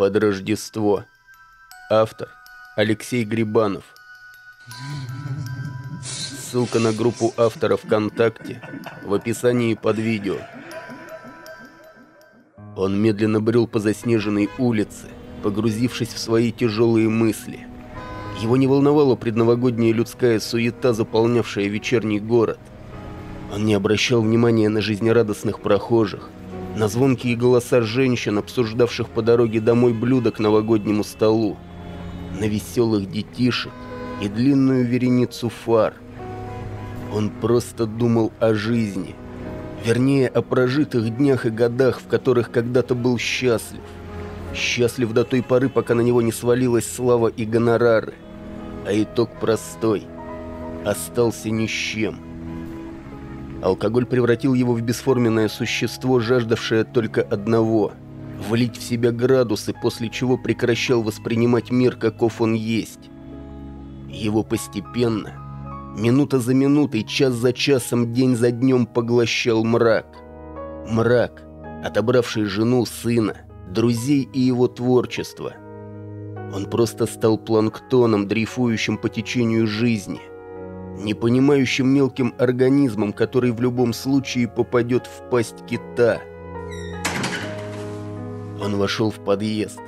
Под Рождество. Автор Алексей Грибанов. Ссылка на группу автора ВКонтакте в описании под видео. Он медленно брел по заснеженной улице, погрузившись в свои тяжелые мысли. Его не волновала предновогодняя людская суета, заполнявшая вечерний город. Он не обращал внимания на жизнерадостных прохожих, на звонкие голоса женщин, обсуждавших по дороге домой блюда к новогоднему столу, на веселых детишек и длинную вереницу фар. Он просто думал о жизни, вернее, о прожитых днях и годах, в которых когда-то был счастлив. Счастлив до той поры, пока на него не свалилась слава и гонорары. А итог простой. Остался ни с чем. Алкоголь превратил его в бесформенное существо, жаждавшее только одного – влить в себя градусы, после чего прекращал воспринимать мир, каков он есть. Его постепенно, минута за минутой, час за часом, день за днем поглощал мрак. Мрак, отобравший жену, сына, друзей и его творчество. Он просто стал планктоном, дрейфующим по течению жизни – не понимающим мелким организмом, который в любом случае попадет в пасть кита. Он вошел в подъезд,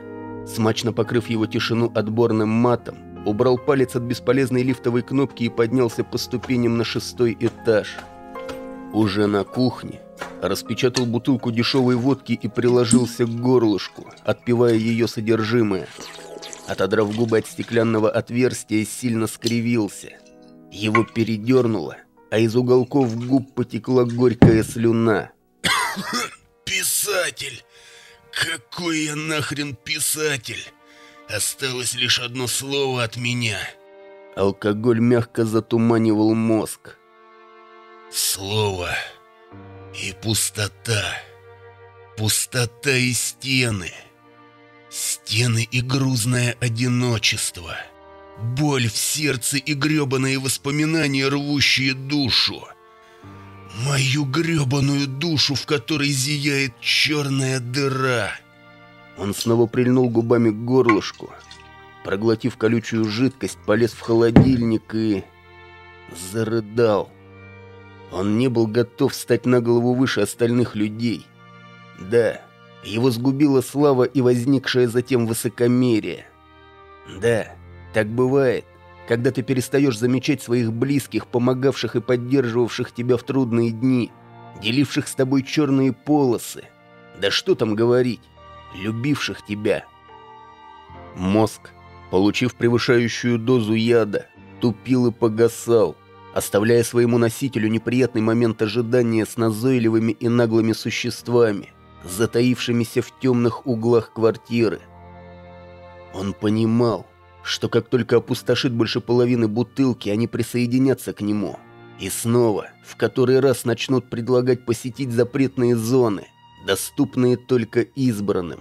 смачно покрыв его тишину отборным матом, убрал палец от бесполезной лифтовой кнопки и поднялся по ступеням на шестой этаж. Уже на кухне распечатал бутылку дешевой водки и приложился к горлышку, отпивая ее содержимое. Отодрав губы от стеклянного отверстия, сильно скривился – его передернуло, а из уголков губ потекла горькая слюна. «Писатель! Какой я нахрен писатель? Осталось лишь одно слово от меня». Алкоголь мягко затуманивал мозг. Слово и пустота. Пустота и стены. Стены и грузное одиночество. Боль в сердце и гребаные воспоминания, рвущие душу. Мою гребаную душу, в которой зияет черная дыра. Он снова прильнул губами к горлышку. Проглотив колючую жидкость, полез в холодильник и... зарыдал. Он не был готов стать на голову выше остальных людей. Да, его сгубила слава и возникшее затем высокомерие. Да, так бывает, когда ты перестаешь замечать своих близких, помогавших и поддерживавших тебя в трудные дни, деливших с тобой черные полосы. Да что там говорить, любивших тебя. Мозг, получив превышающую дозу яда, тупил и погасал, оставляя своему носителю неприятный момент ожидания с назойливыми и наглыми существами, затаившимися в темных углах квартиры. Он понимал, что как только опустошит больше половины бутылки, они присоединятся к нему. И снова, в который раз начнут предлагать посетить запретные зоны, доступные только избранным.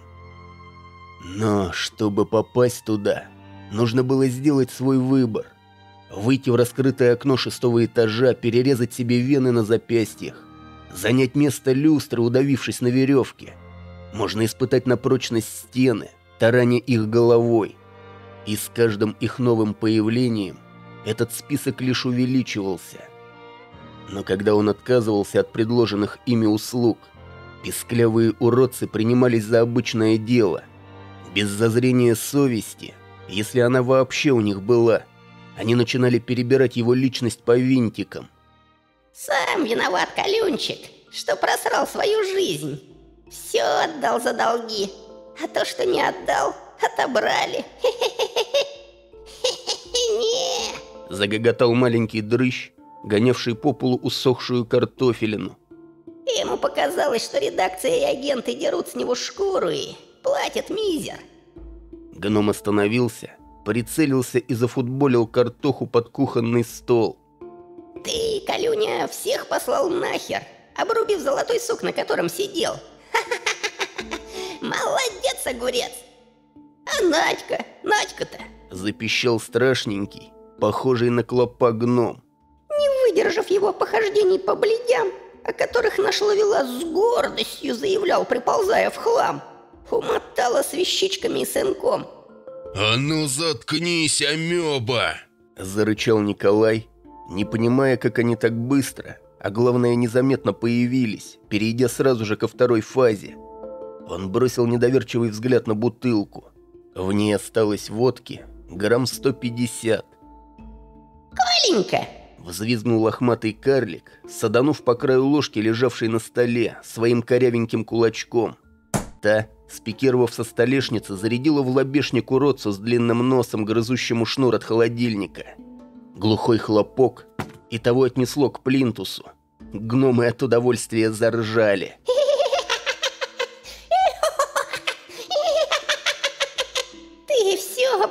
Но чтобы попасть туда, нужно было сделать свой выбор. Выйти в раскрытое окно шестого этажа, перерезать себе вены на запястьях, занять место люстры, удавившись на веревке. Можно испытать на прочность стены, тараня их головой, и с каждым их новым появлением этот список лишь увеличивался. Но когда он отказывался от предложенных ими услуг, песклявые уродцы принимались за обычное дело. Без зазрения совести, если она вообще у них была, они начинали перебирать его личность по винтикам. «Сам виноват, Калюнчик, что просрал свою жизнь. Все отдал за долги, а то, что не отдал, отобрали. Загоготал маленький дрыщ, гонявший по полу усохшую картофелину. Ему показалось, что редакция и агенты дерут с него шкуру и платят мизер. Гном остановился, прицелился и зафутболил картоху под кухонный стол. Ты, Калюня, всех послал нахер, обрубив золотой сук, на котором сидел. Молодец, огурец! А Надька, Надька-то? Запищал страшненький, похожий на клопа гном. Не выдержав его похождений по бледям, о которых наш ловела с гордостью заявлял, приползая в хлам. Умотала с вещичками и сынком. «А ну заткнись, амеба!» Зарычал Николай, не понимая, как они так быстро, а главное незаметно появились, перейдя сразу же ко второй фазе. Он бросил недоверчивый взгляд на бутылку. В ней осталось водки грамм 150. «Коленька!» — взвизгнул лохматый карлик, саданув по краю ложки, лежавшей на столе, своим корявеньким кулачком. Та, спикировав со столешницы, зарядила в лобешник уродцу с длинным носом, грызущему шнур от холодильника. Глухой хлопок, и того отнесло к плинтусу. Гномы от удовольствия заржали. Ты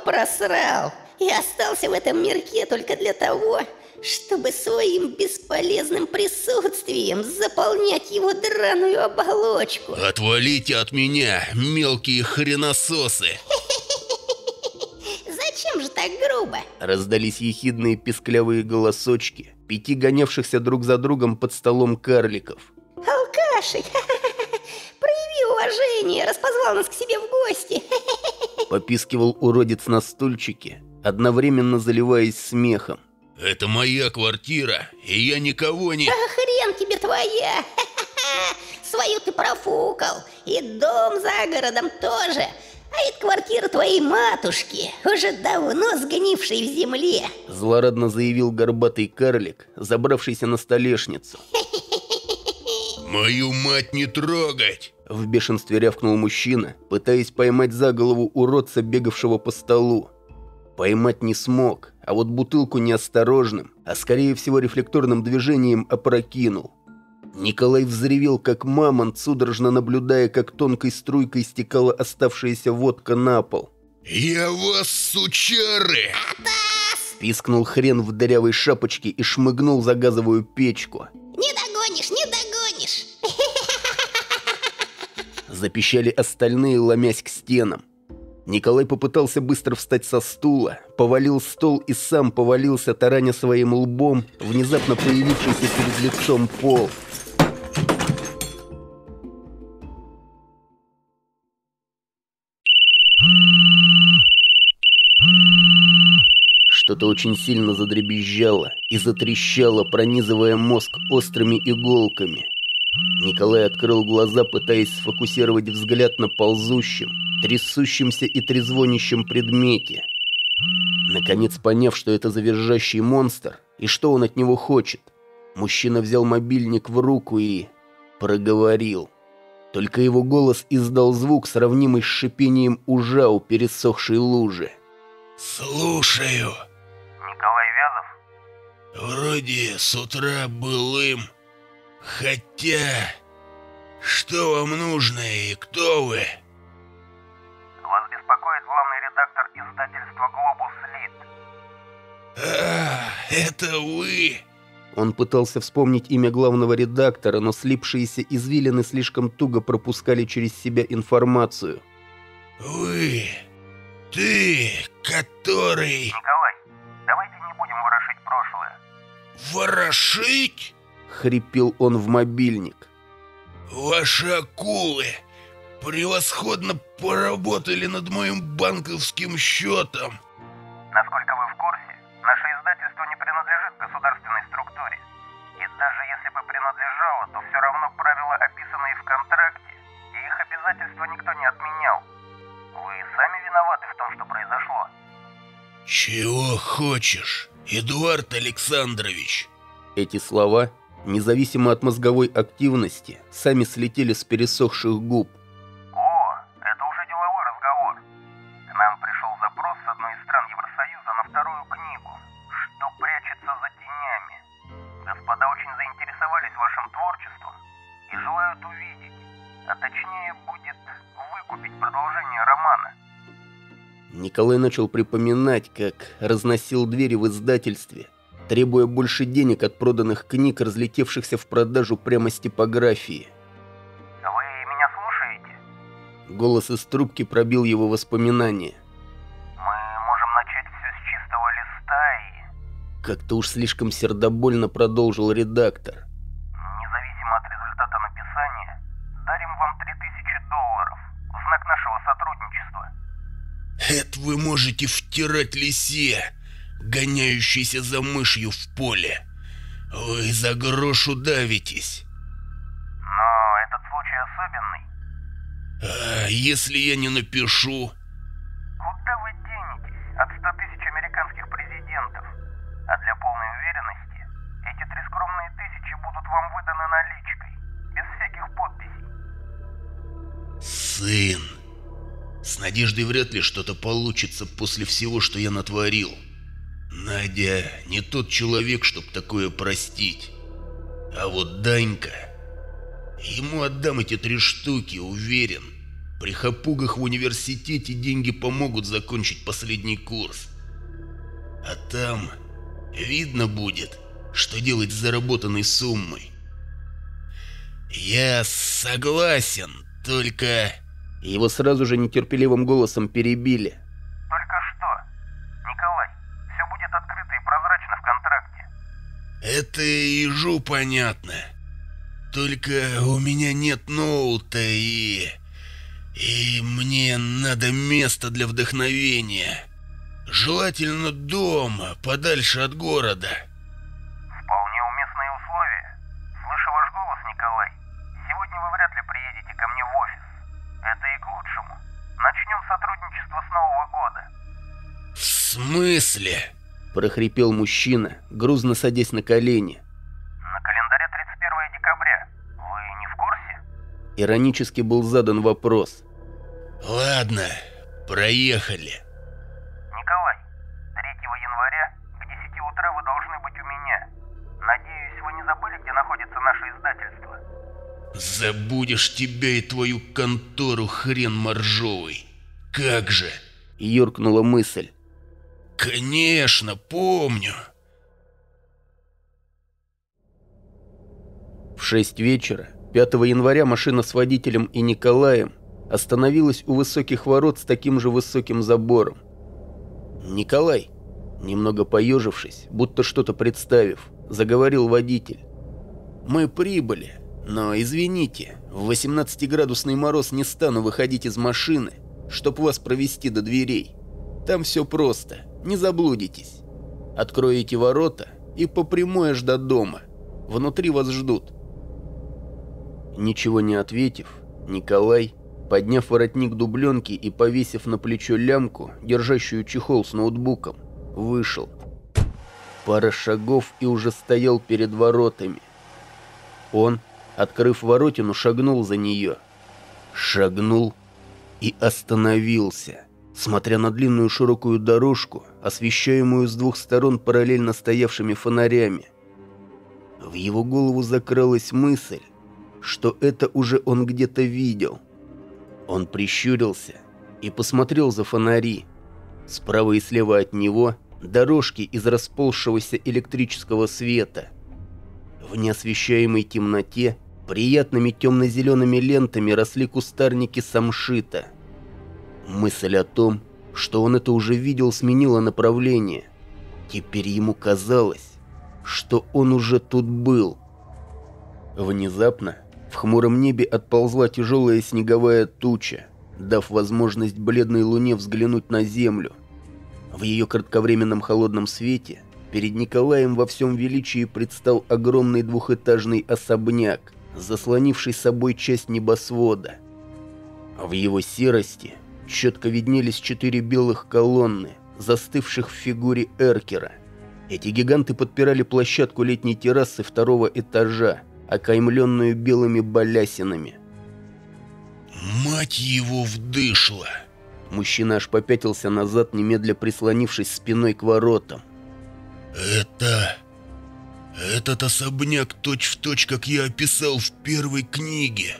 просрал и остался в этом мирке только для того, чтобы своим бесполезным присутствием заполнять его драную оболочку. «Отвалите от меня, мелкие хренососы!» Зачем же так грубо? Раздались ехидные песклявые голосочки, пяти гонявшихся друг за другом под столом карликов. Алкаши! Прояви уважение, распозвал нас к себе в гости. Попискивал уродец на стульчике, одновременно заливаясь смехом. «Это моя квартира, и я никого не...» А хрен тебе твоя! Свою ты профукал, и дом за городом тоже. А это квартира твоей матушки, уже давно сгнившей в земле. Злорадно заявил горбатый карлик, забравшийся на столешницу. «Мою мать не трогать!» В бешенстве рявкнул мужчина, пытаясь поймать за голову уродца, бегавшего по столу. Поймать не смог, а вот бутылку неосторожным, а скорее всего рефлекторным движением опрокинул. Николай взревел, как мамонт, судорожно наблюдая, как тонкой струйкой стекала оставшаяся водка на пол. «Я вас, сучары!» Пискнул хрен в дырявой шапочке и шмыгнул за газовую печку. Запищали остальные, ломясь к стенам. Николай попытался быстро встать со стула, повалил стол и сам повалился, тараня своим лбом, внезапно появившийся перед лицом пол. Что-то очень сильно задребезжало и затрещало, пронизывая мозг острыми иголками. Николай открыл глаза, пытаясь сфокусировать взгляд на ползущем, трясущемся и трезвонящем предмете. Наконец поняв, что это завержащий монстр и что он от него хочет, мужчина взял мобильник в руку и проговорил. Только его голос издал звук, сравнимый с шипением ужа у пересохшей лужи. «Слушаю. Николай Вязов? Вроде с утра был им. Хотя... Что вам нужно и кто вы?» Вас беспокоит главный редактор издательства «Глобус Лит». «А, это вы?» Он пытался вспомнить имя главного редактора, но слипшиеся извилины слишком туго пропускали через себя информацию. «Вы... Ты, который... Николай, давайте не будем ворошить прошлое. Ворошить? Хрипел он в мобильник. Ваши акулы превосходно поработали над моим банковским счетом. Насколько вы в курсе, наше издательство не принадлежит государственной структуре. И даже если бы принадлежало, то все равно правила, описанные в контракте, и их обязательства никто не отменял. Вы сами виноваты в том, что произошло. Чего хочешь, Эдуард Александрович? Эти слова, независимо от мозговой активности, сами слетели с пересохших губ. О, это уже деловой разговор. К нам пришел запрос с одной из стран Евросоюза на вторую книгу «Что прячется за тенями». Господа очень заинтересовались вашим творчеством и желают увидеть, а точнее будет выкупить продолжение романа. Николай начал припоминать, как разносил двери в издательстве, требуя больше денег от проданных книг, разлетевшихся в продажу прямо с типографии. Вы меня слушаете? Голос из трубки пробил его воспоминания. Мы можем начать все с чистого листа и... Как-то уж слишком сердобольно продолжил редактор. Независимо от результата написания, дарим вам 3000 долларов в знак будущего сотрудничества. Это вы можете втирать лисе, гоняющейся за мышью в поле. Вы за грош удавитесь. Но этот случай особенный. А если я не напишу? Куда вы денетесь от 100 тысяч американских президентов? А для полной уверенности, эти три скромные тысячи будут вам выданы наличкой, без всяких подписей. Сын. С Надеждой вряд ли что-то получится после всего, что я натворил. Надя не тот человек, чтоб такое простить. А вот Данька... Ему отдам эти три штуки, уверен. При хапугах в университете деньги помогут закончить последний курс. А там видно будет, что делать с заработанной суммой. Я согласен, только... Его сразу же нетерпеливым голосом перебили. Только что? Николай, все будет открыто и прозрачно в контракте. Это ежу понятно. Только у меня нет ноута и... И мне надо место для вдохновения. Желательно дома, подальше от города. Вполне уместные условия. Слышу ваш голос, Николай. Сегодня вы вряд ли приедете ко мне в офис. Это и к лучшему. Начнем сотрудничество с Нового года. В смысле? Прохрипел мужчина, грузно садясь на колени. На календаре 31 декабря. Вы не в курсе? Иронически был задан вопрос. Ладно, проехали. Николай, 3 января к 10 утра вы должны быть у меня. Надеюсь, вы не забыли, где находится наше издательство? Забудешь тебя и твою контору, хрен моржовый. Как же? Юркнула мысль. Конечно, помню. В 6 вечера, 5 января, машина с водителем и Николаем остановилась у высоких ворот с таким же высоким забором. «Николай», немного поежившись, будто что-то представив, заговорил водитель. «Мы прибыли, но извините, в 18-градусный мороз не стану выходить из машины, чтоб вас провести до дверей. Там все просто, не заблудитесь. Откроете ворота и по прямой аж до дома. Внутри вас ждут». Ничего не ответив, Николай, подняв воротник дубленки и повесив на плечо лямку, держащую чехол с ноутбуком, вышел. Пара шагов и уже стоял перед воротами. Он, открыв воротину, шагнул за нее. Шагнул и остановился, смотря на длинную широкую дорожку, освещаемую с двух сторон параллельно стоявшими фонарями. В его голову закралась мысль, что это уже он где-то видел. Он прищурился и посмотрел за фонари. Справа и слева от него дорожки из расползшегося электрического света. В неосвещаемой темноте приятными темно-зелеными лентами росли кустарники самшита. Мысль о том, что он это уже видел, сменила направление. Теперь ему казалось, что он уже тут был. Внезапно в хмуром небе отползла тяжелая снеговая туча, дав возможность бледной луне взглянуть на землю. В ее кратковременном холодном свете перед Николаем во всем величии предстал огромный двухэтажный особняк, заслонивший собой часть небосвода. В его серости четко виднелись четыре белых колонны, застывших в фигуре эркера. Эти гиганты подпирали площадку летней террасы второго этажа, окаймленную белыми балясинами. Мать его вдышла. Мужчина аж попятился назад, немедля прислонившись спиной к воротам. Это... Этот особняк точь-в-точь, точь, как я описал в первой книге.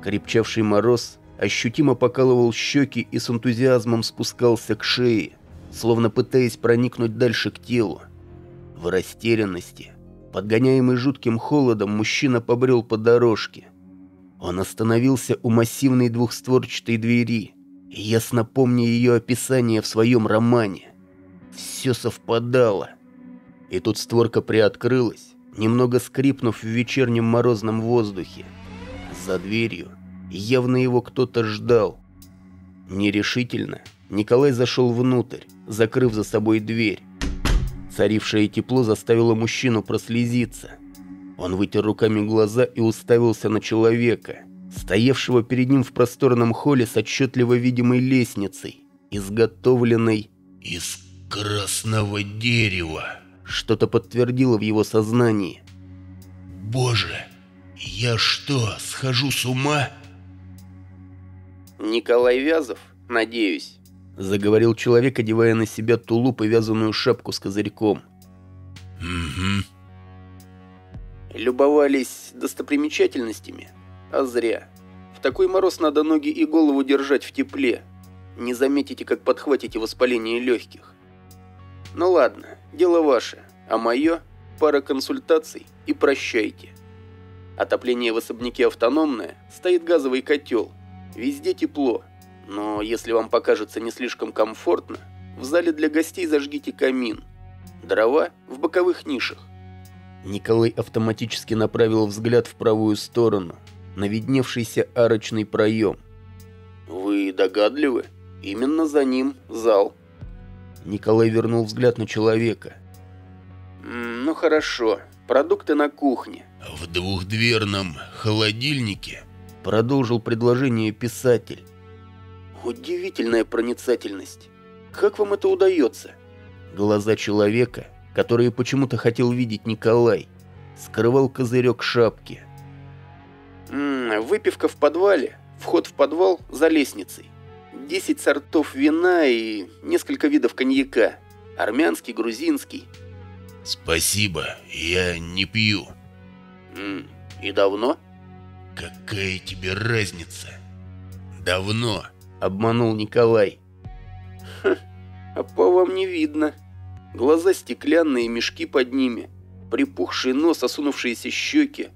Крепчавший мороз ощутимо покалывал щеки и с энтузиазмом спускался к шее, словно пытаясь проникнуть дальше к телу. В растерянности, подгоняемый жутким холодом, мужчина побрел по дорожке. Он остановился у массивной двухстворчатой двери, ясно помня ее описание в своем романе. Все совпадало. И тут створка приоткрылась, немного скрипнув в вечернем морозном воздухе. За дверью Явно его кто-то ждал. Нерешительно Николай зашел внутрь, закрыв за собой дверь. Царившее тепло заставило мужчину прослезиться. Он вытер руками глаза и уставился на человека, стоявшего перед ним в просторном холле с отчетливо видимой лестницей, изготовленной «Из красного дерева», — что-то подтвердило в его сознании. «Боже, я что, схожу с ума?» «Николай Вязов, надеюсь», — заговорил человек, одевая на себя тулуп и вязаную шапку с козырьком. «Угу». Любовались достопримечательностями? А зря. В такой мороз надо ноги и голову держать в тепле. Не заметите, как подхватите воспаление легких. Ну ладно, дело ваше, а мое – пара консультаций и прощайте. Отопление в особняке автономное, стоит газовый котел – Везде тепло, но если вам покажется не слишком комфортно, в зале для гостей зажгите камин. Дрова в боковых нишах. Николай автоматически направил взгляд в правую сторону, на видневшийся арочный проем. «Вы догадливы? Именно за ним зал». Николай вернул взгляд на человека. «Ну хорошо, продукты на кухне». «В двухдверном холодильнике Продолжил предложение писатель. Удивительная проницательность. Как вам это удается? Глаза человека, которые почему-то хотел видеть Николай, скрывал козырек шапки. М -м, выпивка в подвале, вход в подвал за лестницей. Десять сортов вина и несколько видов коньяка. Армянский, грузинский. Спасибо, я не пью. М и давно? «Какая тебе разница?» «Давно», — обманул Николай. «Ха, а по вам не видно. Глаза стеклянные, мешки под ними, припухший нос, осунувшиеся щеки.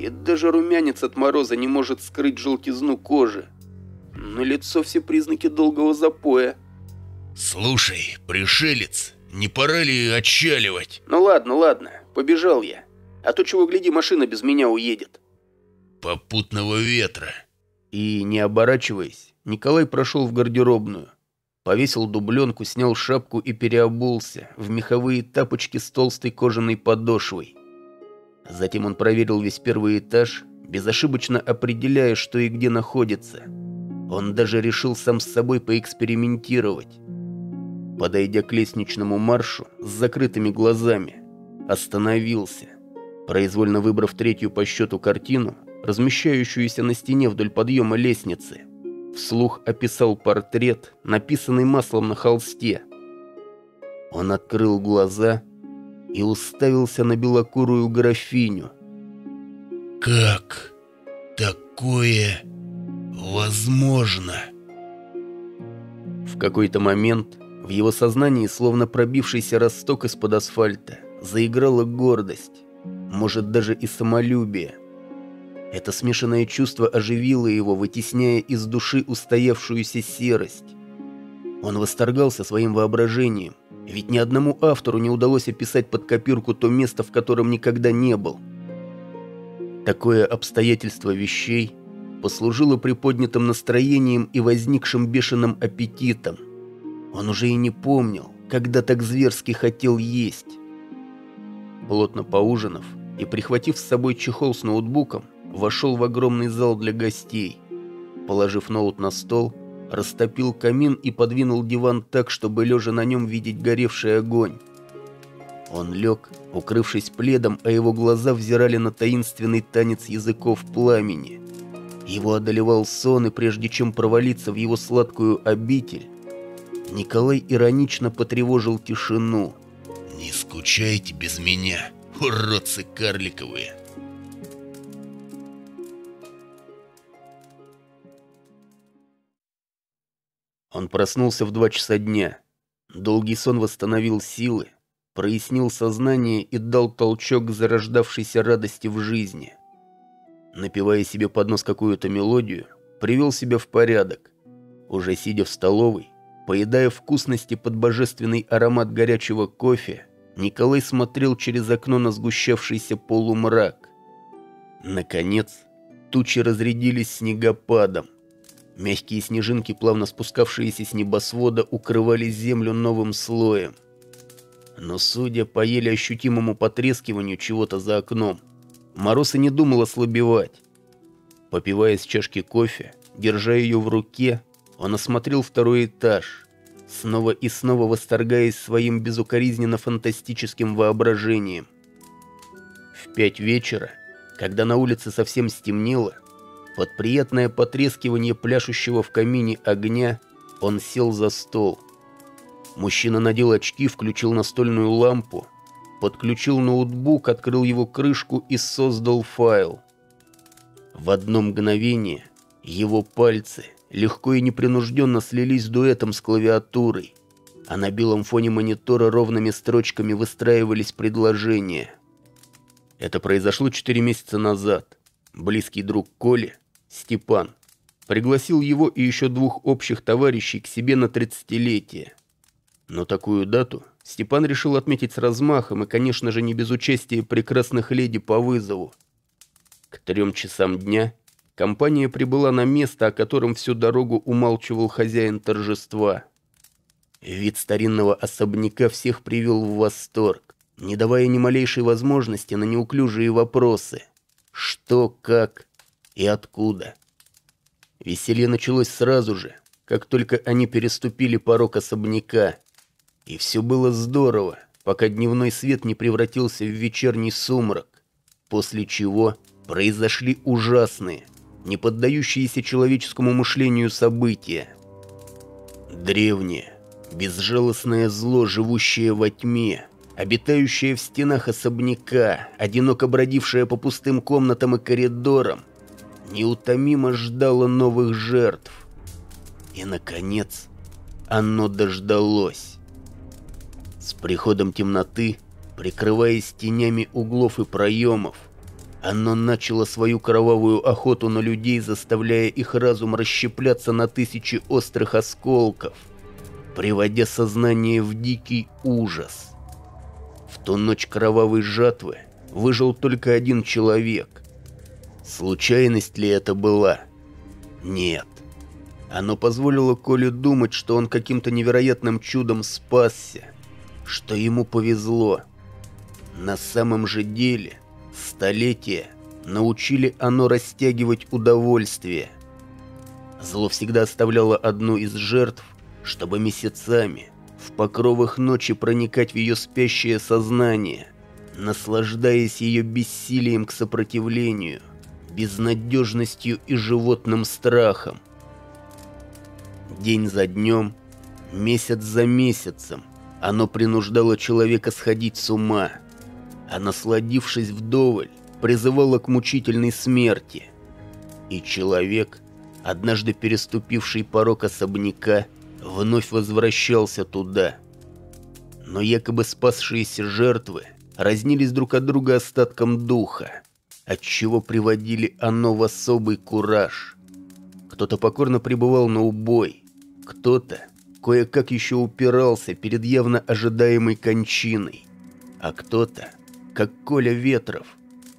И даже румянец от мороза не может скрыть желтизну кожи. На лицо все признаки долгого запоя». «Слушай, пришелец, не пора ли отчаливать?» «Ну ладно, ладно, побежал я. А то чего гляди, машина без меня уедет» попутного ветра. И, не оборачиваясь, Николай прошел в гардеробную. Повесил дубленку, снял шапку и переобулся в меховые тапочки с толстой кожаной подошвой. Затем он проверил весь первый этаж, безошибочно определяя, что и где находится. Он даже решил сам с собой поэкспериментировать. Подойдя к лестничному маршу с закрытыми глазами, остановился. Произвольно выбрав третью по счету картину, размещающуюся на стене вдоль подъема лестницы. Вслух описал портрет, написанный маслом на холсте. Он открыл глаза и уставился на белокурую графиню. «Как такое возможно?» В какой-то момент в его сознании, словно пробившийся росток из-под асфальта, заиграла гордость, может даже и самолюбие. Это смешанное чувство оживило его, вытесняя из души устоявшуюся серость. Он восторгался своим воображением, ведь ни одному автору не удалось описать под копирку то место, в котором никогда не был. Такое обстоятельство вещей послужило приподнятым настроением и возникшим бешеным аппетитом. Он уже и не помнил, когда так зверски хотел есть. Плотно поужинав и прихватив с собой чехол с ноутбуком, вошел в огромный зал для гостей. Положив ноут на стол, растопил камин и подвинул диван так, чтобы лежа на нем видеть горевший огонь. Он лег, укрывшись пледом, а его глаза взирали на таинственный танец языков пламени. Его одолевал сон, и прежде чем провалиться в его сладкую обитель, Николай иронично потревожил тишину. «Не скучайте без меня, уродцы карликовые!» Он проснулся в два часа дня. Долгий сон восстановил силы, прояснил сознание и дал толчок к зарождавшейся радости в жизни. Напивая себе под нос какую-то мелодию, привел себя в порядок. Уже сидя в столовой, поедая вкусности под божественный аромат горячего кофе, Николай смотрел через окно на сгущавшийся полумрак. Наконец, Тучи разрядились снегопадом. Мягкие снежинки, плавно спускавшиеся с небосвода, укрывали землю новым слоем. Но, судя по еле ощутимому потрескиванию чего-то за окном, мороз и не думал ослабевать. Попивая с чашки кофе, держа ее в руке, он осмотрел второй этаж, снова и снова восторгаясь своим безукоризненно фантастическим воображением. В пять вечера, когда на улице совсем стемнело, под приятное потрескивание пляшущего в камине огня он сел за стол. Мужчина надел очки, включил настольную лампу, подключил ноутбук, открыл его крышку и создал файл. В одно мгновение его пальцы легко и непринужденно слились дуэтом с клавиатурой, а на белом фоне монитора ровными строчками выстраивались предложения. Это произошло четыре месяца назад. Близкий друг Коли, Степан, пригласил его и еще двух общих товарищей к себе на тридцатилетие. Но такую дату Степан решил отметить с размахом и, конечно же, не без участия прекрасных леди по вызову. К трем часам дня компания прибыла на место, о котором всю дорогу умалчивал хозяин торжества. Вид старинного особняка всех привел в восторг, не давая ни малейшей возможности на неуклюжие вопросы. Что, как и откуда. Веселье началось сразу же, как только они переступили порог особняка. И все было здорово, пока дневной свет не превратился в вечерний сумрак, после чего произошли ужасные, не поддающиеся человеческому мышлению события. Древнее, безжалостное зло, живущее во тьме, обитающее в стенах особняка, одиноко бродившее по пустым комнатам и коридорам, неутомимо ждало новых жертв. И, наконец, оно дождалось. С приходом темноты, прикрываясь тенями углов и проемов, оно начало свою кровавую охоту на людей, заставляя их разум расщепляться на тысячи острых осколков, приводя сознание в дикий ужас. В ту ночь кровавой жатвы выжил только один человек. Случайность ли это была? Нет. Оно позволило Коле думать, что он каким-то невероятным чудом спасся что ему повезло. На самом же деле, столетия научили оно растягивать удовольствие. Зло всегда оставляло одну из жертв, чтобы месяцами в покровах ночи проникать в ее спящее сознание, наслаждаясь ее бессилием к сопротивлению, безнадежностью и животным страхом. День за днем, месяц за месяцем – оно принуждало человека сходить с ума, а насладившись вдоволь, призывало к мучительной смерти. И человек, однажды переступивший порог особняка, вновь возвращался туда. Но якобы спасшиеся жертвы разнились друг от друга остатком духа, отчего приводили оно в особый кураж. Кто-то покорно пребывал на убой, кто-то кое-как еще упирался перед явно ожидаемой кончиной. А кто-то, как Коля Ветров,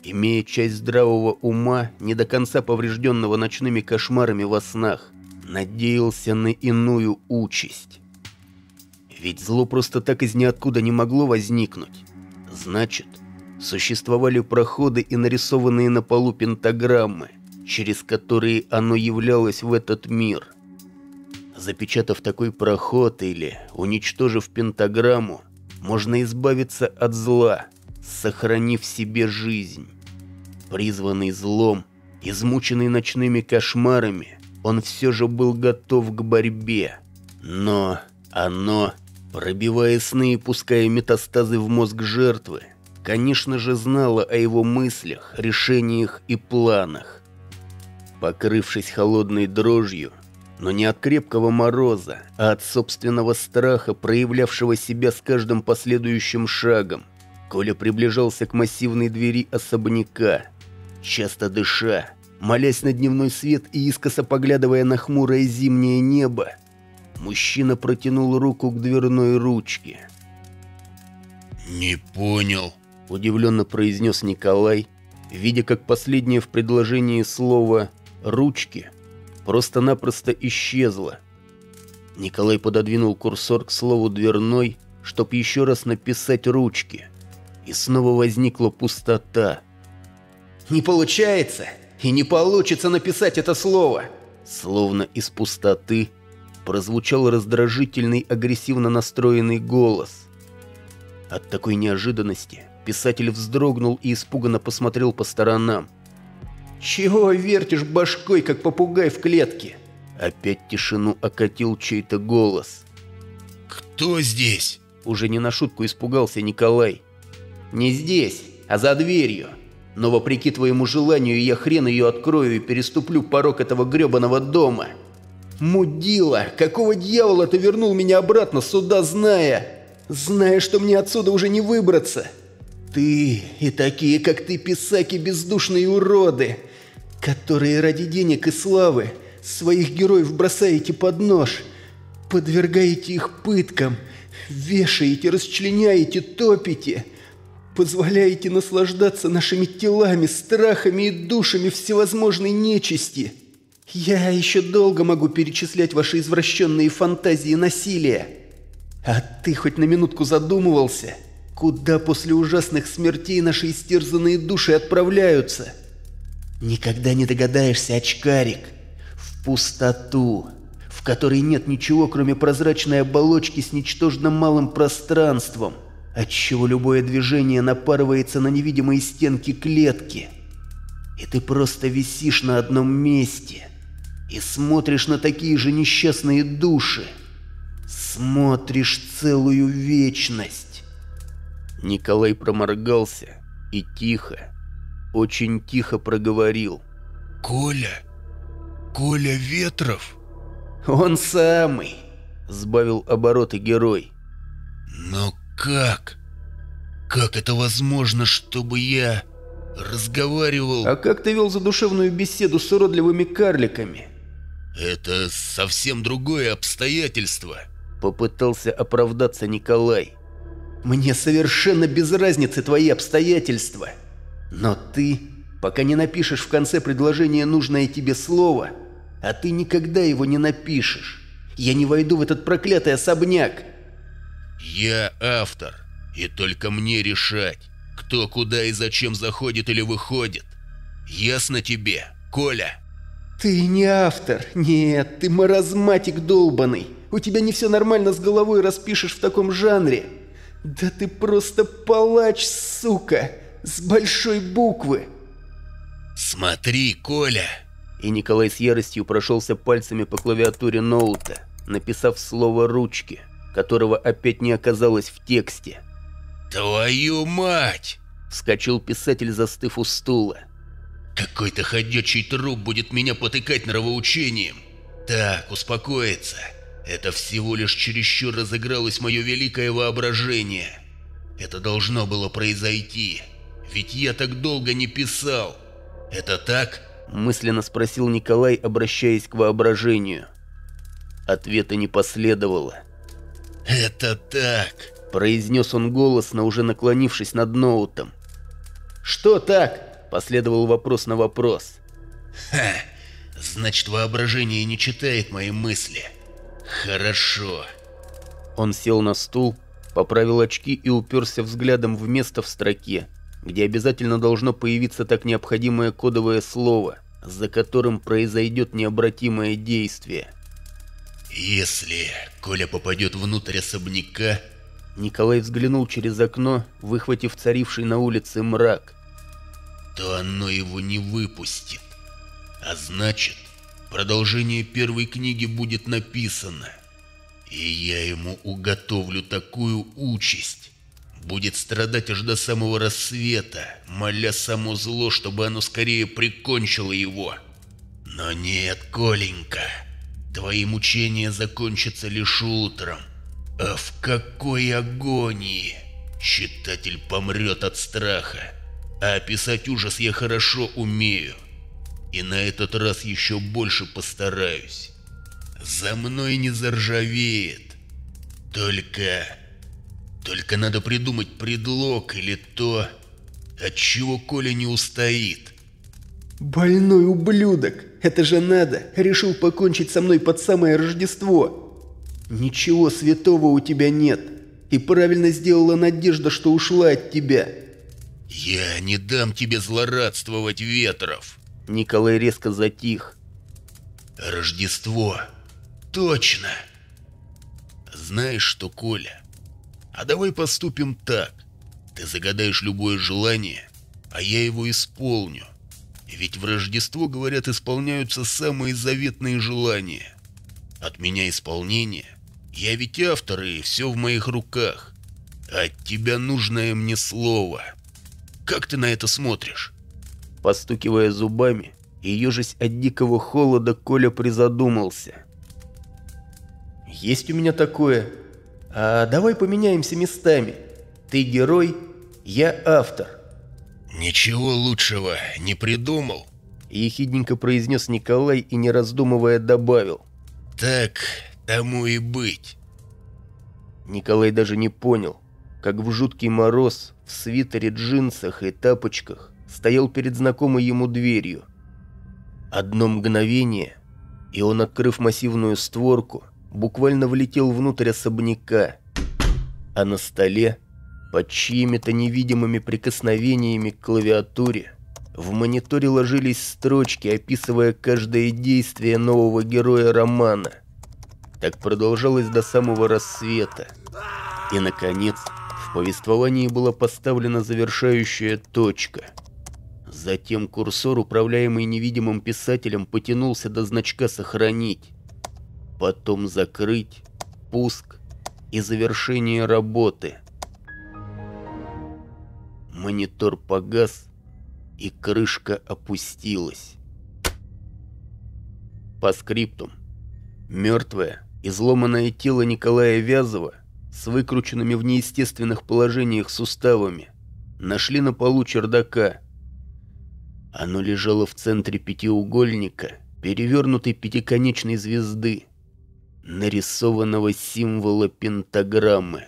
имея часть здравого ума, не до конца поврежденного ночными кошмарами во снах, надеялся на иную участь. Ведь зло просто так из ниоткуда не могло возникнуть. Значит, существовали проходы и нарисованные на полу пентаграммы, через которые оно являлось в этот мир. Запечатав такой проход или уничтожив пентаграмму, можно избавиться от зла, сохранив себе жизнь. Призванный злом, измученный ночными кошмарами, он все же был готов к борьбе. Но оно, пробивая сны и пуская метастазы в мозг жертвы, конечно же знало о его мыслях, решениях и планах. Покрывшись холодной дрожью, но не от крепкого мороза, а от собственного страха, проявлявшего себя с каждым последующим шагом. Коля приближался к массивной двери особняка, часто дыша, молясь на дневной свет и искоса поглядывая на хмурое зимнее небо, мужчина протянул руку к дверной ручке. «Не понял», – удивленно произнес Николай, видя, как последнее в предложении слово «ручки» просто-напросто исчезло. Николай пододвинул курсор к слову «дверной», чтоб еще раз написать «ручки». И снова возникла пустота. «Не получается и не получится написать это слово!» Словно из пустоты прозвучал раздражительный, агрессивно настроенный голос. От такой неожиданности писатель вздрогнул и испуганно посмотрел по сторонам. «Чего вертишь башкой, как попугай в клетке?» Опять тишину окатил чей-то голос. «Кто здесь?» Уже не на шутку испугался Николай. «Не здесь, а за дверью. Но вопреки твоему желанию я хрен ее открою и переступлю порог этого гребаного дома. Мудила, какого дьявола ты вернул меня обратно сюда, зная? Зная, что мне отсюда уже не выбраться. Ты и такие, как ты, писаки бездушные уроды, которые ради денег и славы своих героев бросаете под нож, подвергаете их пыткам, вешаете, расчленяете, топите» позволяете наслаждаться нашими телами, страхами и душами всевозможной нечисти. Я еще долго могу перечислять ваши извращенные фантазии насилия. А ты хоть на минутку задумывался, куда после ужасных смертей наши истерзанные души отправляются? Никогда не догадаешься, очкарик. В пустоту, в которой нет ничего, кроме прозрачной оболочки с ничтожно малым пространством отчего любое движение напарывается на невидимые стенки клетки. И ты просто висишь на одном месте и смотришь на такие же несчастные души. Смотришь целую вечность. Николай проморгался и тихо, очень тихо проговорил. «Коля? Коля Ветров?» «Он самый!» — сбавил обороты герой. «Но как? Как это возможно, чтобы я разговаривал... А как ты вел задушевную беседу с уродливыми карликами? Это совсем другое обстоятельство. Попытался оправдаться Николай. Мне совершенно без разницы твои обстоятельства. Но ты, пока не напишешь в конце предложения нужное тебе слово, а ты никогда его не напишешь, я не войду в этот проклятый особняк. Я автор, и только мне решать, кто куда и зачем заходит или выходит. Ясно тебе, Коля? Ты не автор, нет, ты маразматик долбанный. У тебя не все нормально с головой распишешь в таком жанре. Да ты просто палач, сука, с большой буквы. Смотри, Коля. И Николай с яростью прошелся пальцами по клавиатуре ноута, написав слово «ручки» которого опять не оказалось в тексте. «Твою мать!» – вскочил писатель, застыв у стула. «Какой-то ходячий труп будет меня потыкать нравоучением. Так, успокоиться. Это всего лишь чересчур разыгралось мое великое воображение. Это должно было произойти. Ведь я так долго не писал. Это так?» – мысленно спросил Николай, обращаясь к воображению. Ответа не последовало. «Это так», — произнес он голосно, уже наклонившись над ноутом. «Что так?» — последовал вопрос на вопрос. «Ха, значит, воображение не читает мои мысли. Хорошо». Он сел на стул, поправил очки и уперся взглядом в место в строке, где обязательно должно появиться так необходимое кодовое слово, за которым произойдет необратимое действие. «Если Коля попадет внутрь особняка...» Николай взглянул через окно, выхватив царивший на улице мрак. «То оно его не выпустит. А значит, продолжение первой книги будет написано. И я ему уготовлю такую участь. Будет страдать аж до самого рассвета, моля само зло, чтобы оно скорее прикончило его. Но нет, Коленька...» Твои мучения закончатся лишь утром. А в какой агонии! Читатель помрет от страха. А описать ужас я хорошо умею. И на этот раз еще больше постараюсь. За мной не заржавеет. Только... Только надо придумать предлог или то... Отчего Коля не устоит? «Больной ублюдок! Это же надо! Решил покончить со мной под самое Рождество!» «Ничего святого у тебя нет, и правильно сделала Надежда, что ушла от тебя!» «Я не дам тебе злорадствовать, Ветров!» Николай резко затих. «Рождество! Точно!» «Знаешь что, Коля, а давай поступим так. Ты загадаешь любое желание, а я его исполню. Ведь в Рождество, говорят, исполняются самые заветные желания. От меня исполнение. Я ведь автор, и все в моих руках. От тебя нужное мне слово. Как ты на это смотришь? Постукивая зубами и ежась от дикого холода, Коля призадумался. «Есть у меня такое. А давай поменяемся местами. Ты герой, я автор». «Ничего лучшего не придумал», — ехидненько произнес Николай и, не раздумывая, добавил. «Так тому и быть». Николай даже не понял, как в жуткий мороз, в свитере, джинсах и тапочках стоял перед знакомой ему дверью. Одно мгновение, и он, открыв массивную створку, буквально влетел внутрь особняка, а на столе под чьими-то невидимыми прикосновениями к клавиатуре в мониторе ложились строчки, описывая каждое действие нового героя романа. Так продолжалось до самого рассвета. И, наконец, в повествовании была поставлена завершающая точка. Затем курсор, управляемый невидимым писателем, потянулся до значка «Сохранить». Потом «Закрыть», «Пуск» и завершение работы – Монитор погас, и крышка опустилась. По скриптум. Мертвое, изломанное тело Николая Вязова с выкрученными в неестественных положениях суставами нашли на полу чердака. Оно лежало в центре пятиугольника, перевернутой пятиконечной звезды, нарисованного символа пентаграммы.